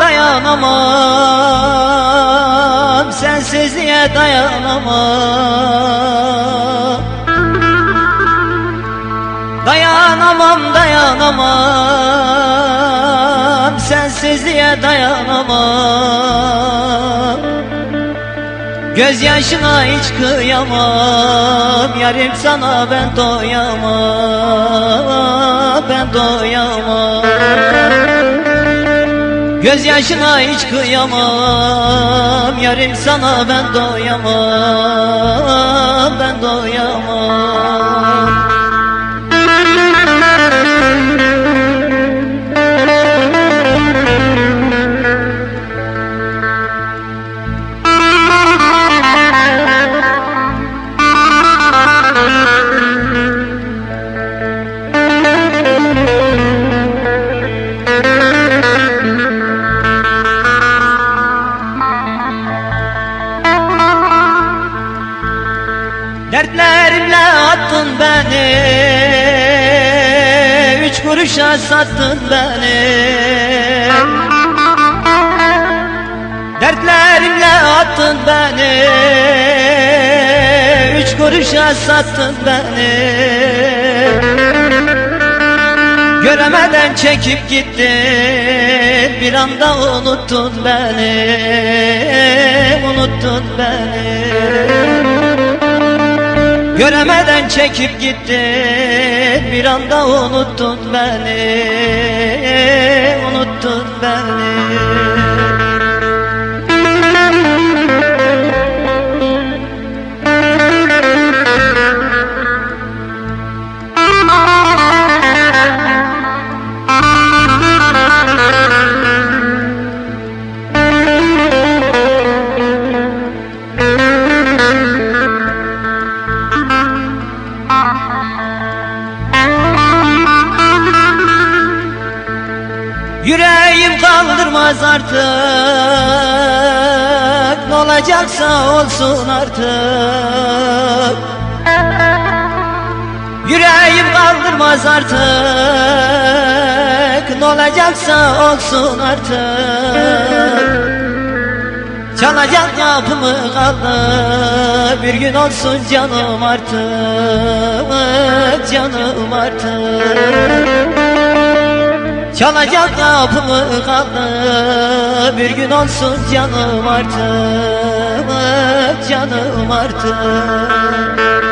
dayanamam Sensizliğe dayanamam. Dayanamam dayanamam. Sensizliğe dayanamam. Gözyaşına hiç kıyamam. Yarim sana ben doyamam. Ben doyamam Gözyaşına hiç kıyamam Yarim sana ben doyamam Ben doyamam Dertlerimle attın beni Üç kuruşa sattın beni. Dertlerimle attın beni Üç kuruşa sattın beni. Göremeden çekip gittin Bir anda unuttun beni Unuttun beni Göremeden çekip gittin. Bir anda unuttun beni. Unuttun beni Yüreğim kaldırmaz artık. Ne olacaksa olsun artık. Yüreğim kaldırmaz artık. Ne olacaksa olsun artık. Çalacak kapımı kaldı. Bir gün olsun canım artık. Canım artık Çalacak kapımı kaldı Bir gün olsun canım artık Canım artık